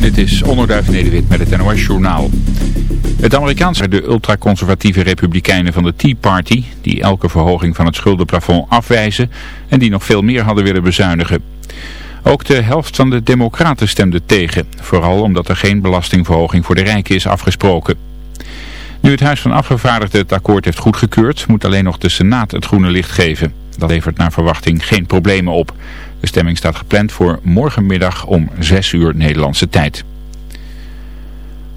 Dit is Onderduif Nederwit met het NOS Journaal. Het Amerikaanse de ultraconservatieve republikeinen van de Tea Party... die elke verhoging van het schuldenplafond afwijzen... en die nog veel meer hadden willen bezuinigen. Ook de helft van de democraten stemde tegen. Vooral omdat er geen belastingverhoging voor de rijken is afgesproken. Nu het Huis van Afgevaardigden het akkoord heeft goedgekeurd... moet alleen nog de Senaat het groene licht geven. Dat levert naar verwachting geen problemen op... De stemming staat gepland voor morgenmiddag om 6 uur Nederlandse tijd.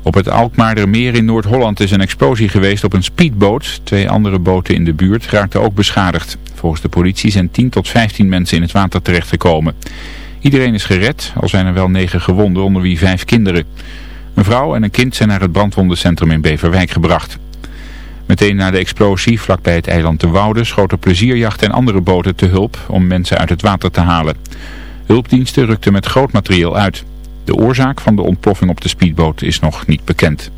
Op het Alkmaardermeer in Noord-Holland is een explosie geweest op een speedboot. Twee andere boten in de buurt raakten ook beschadigd. Volgens de politie zijn 10 tot 15 mensen in het water terechtgekomen. Iedereen is gered, al zijn er wel 9 gewonden, onder wie 5 kinderen. Een vrouw en een kind zijn naar het brandwondencentrum in Beverwijk gebracht. Meteen na de explosie, vlakbij het eiland de Woude, schoten plezierjachten en andere boten te hulp om mensen uit het water te halen. Hulpdiensten rukten met groot materieel uit. De oorzaak van de ontploffing op de speedboot is nog niet bekend.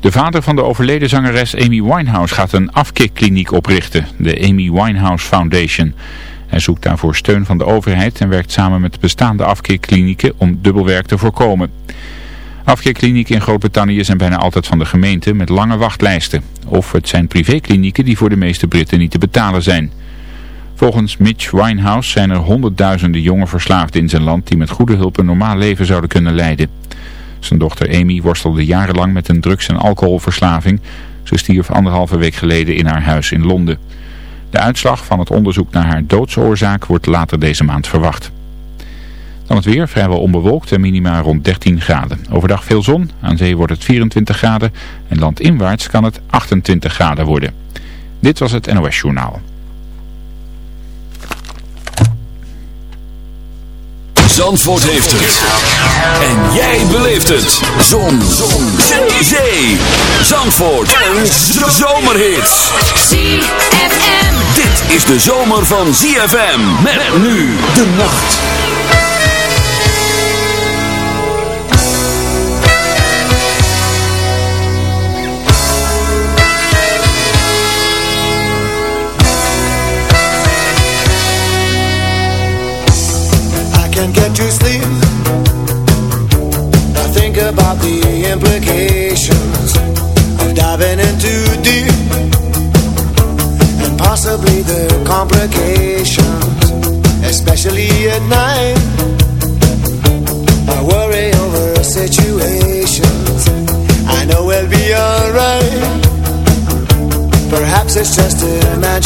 De vader van de overleden zangeres Amy Winehouse gaat een afkikkliniek oprichten, de Amy Winehouse Foundation. Hij zoekt daarvoor steun van de overheid en werkt samen met bestaande afkikklinieken om dubbelwerk te voorkomen. Afkeerklinieken in Groot-Brittannië zijn bijna altijd van de gemeente met lange wachtlijsten. Of het zijn privéklinieken die voor de meeste Britten niet te betalen zijn. Volgens Mitch Winehouse zijn er honderdduizenden jonge verslaafden in zijn land die met goede hulp een normaal leven zouden kunnen leiden. Zijn dochter Amy worstelde jarenlang met een drugs- en alcoholverslaving. Ze stierf anderhalve week geleden in haar huis in Londen. De uitslag van het onderzoek naar haar doodsoorzaak wordt later deze maand verwacht. Dan het weer, vrijwel onbewolkt en minima rond 13 graden. Overdag veel zon, aan zee wordt het 24 graden en landinwaarts kan het 28 graden worden. Dit was het NOS Journaal. Zandvoort heeft het. En jij beleeft het. Zon. zon. Zee. Zandvoort. En zomerhits. ZFM. Dit is de zomer van ZFM. Met nu de nacht. It's just imagination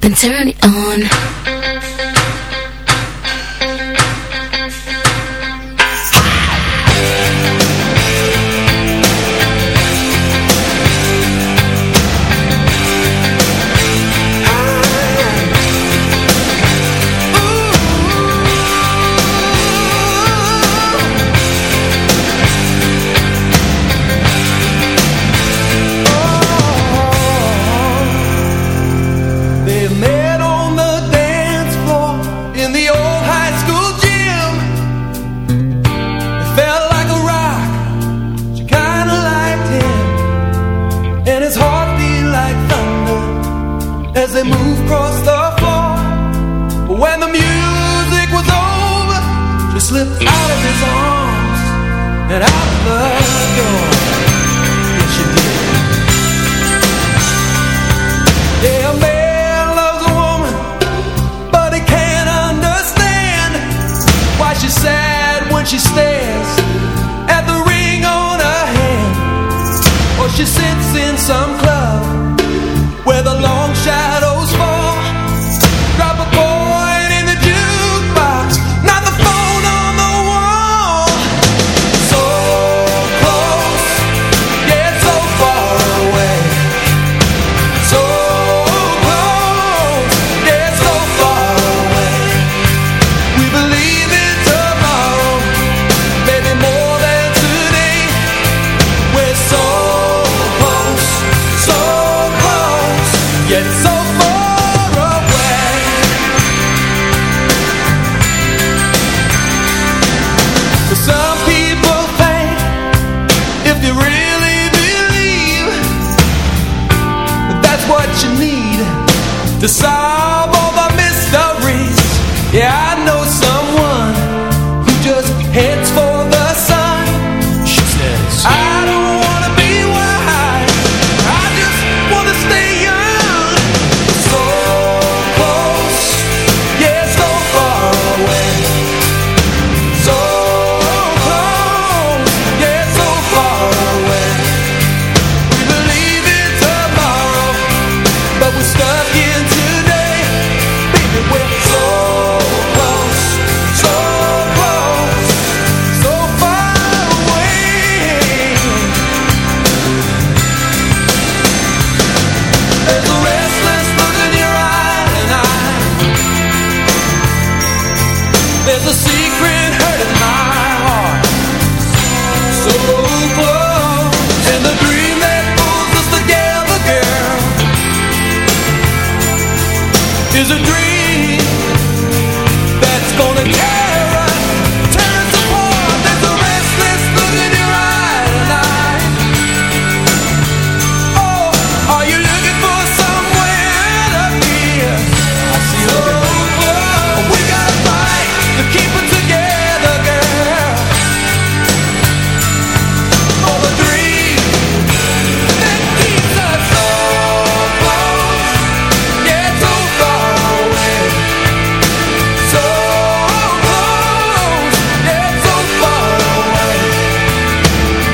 Then turn it on. To solve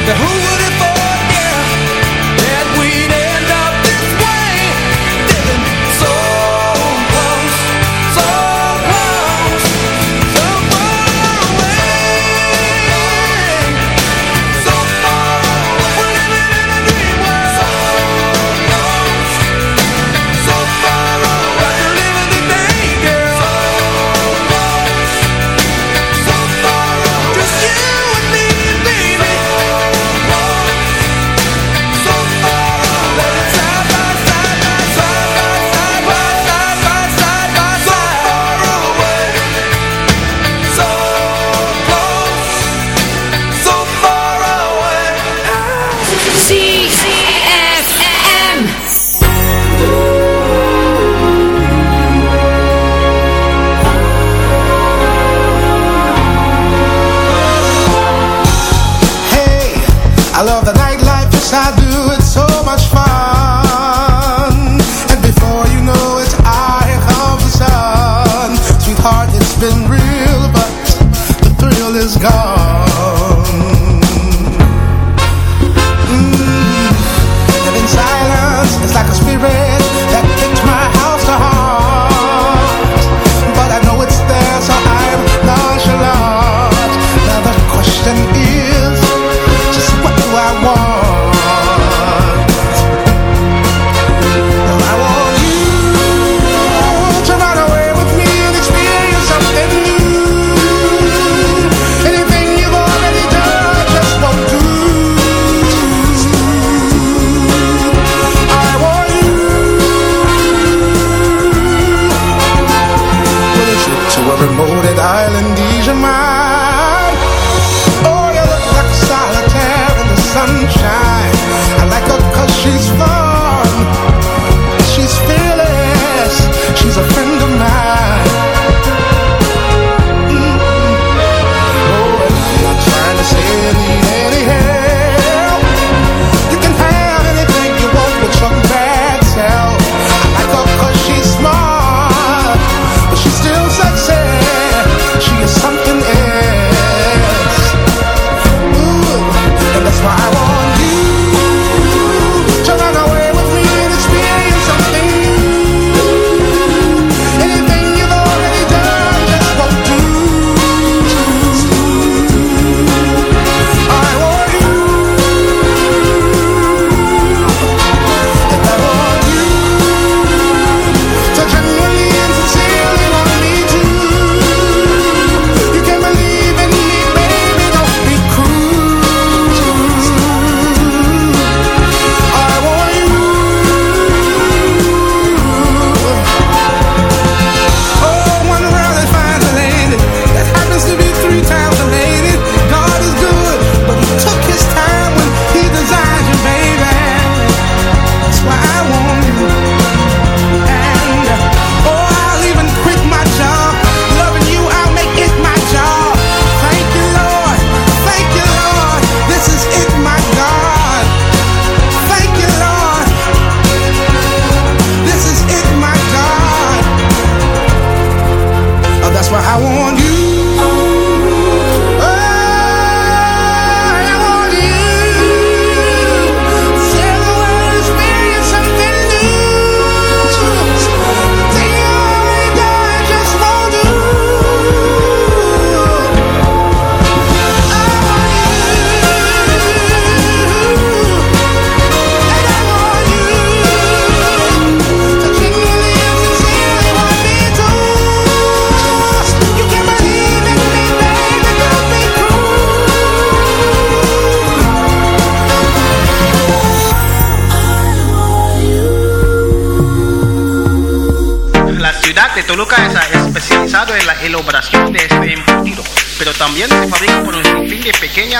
the whole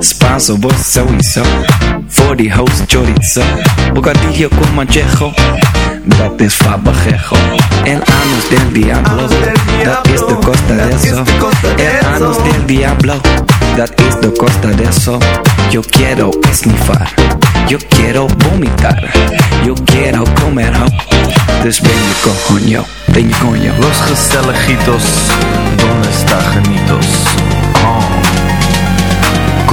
Spanso, vos sowieso. Voor die host chorizo. Bocadillo con manchejo. Dat is fabajejo. El anus del diablo. Dat is de costa de eso. El anus del diablo. Dat is de costa de eso. Yo quiero esnifar. Yo quiero vomitar. Yo quiero comer ho. Dus ben je coño. Ben je coño. Los gezelligitos, donde está genitos? Oh.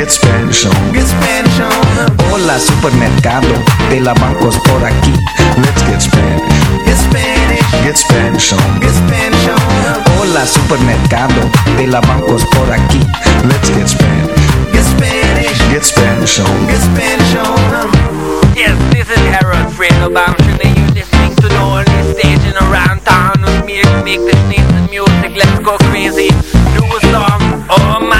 Get Spanish on. Get Spanish on. Hola supermercado de la bancos por aquí. Let's get Spanish. Get Spanish. Get Spanish on. Get Spanish on. Hola supermercado de la bancos por aquí. Let's get Spanish. Get Spanish. Get Spanish on. Get Spanish on. Yes, this is Harold Fredo Bamshin and you're listening to the only station around town with me to make this nice music. Let's go crazy. Do a song. Oh my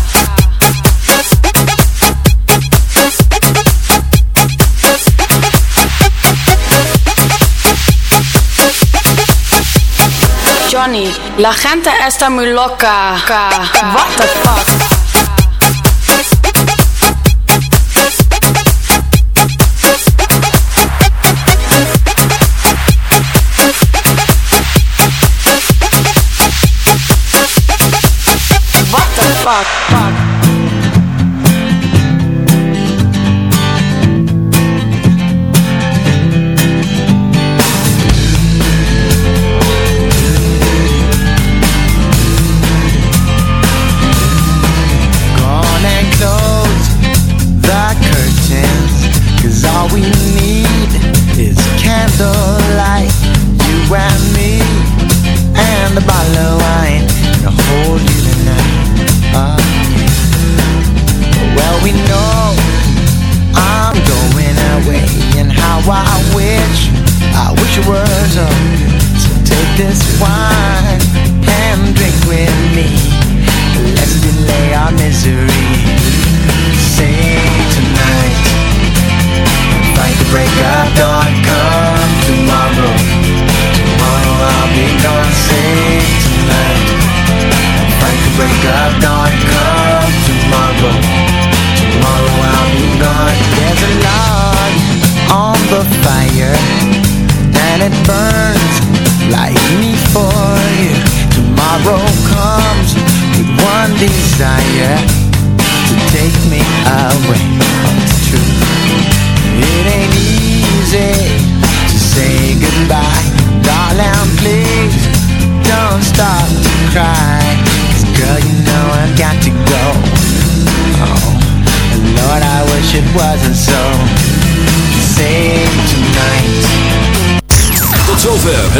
Johnny, la gente está muy loca. What the fuck? What the fuck? fuck.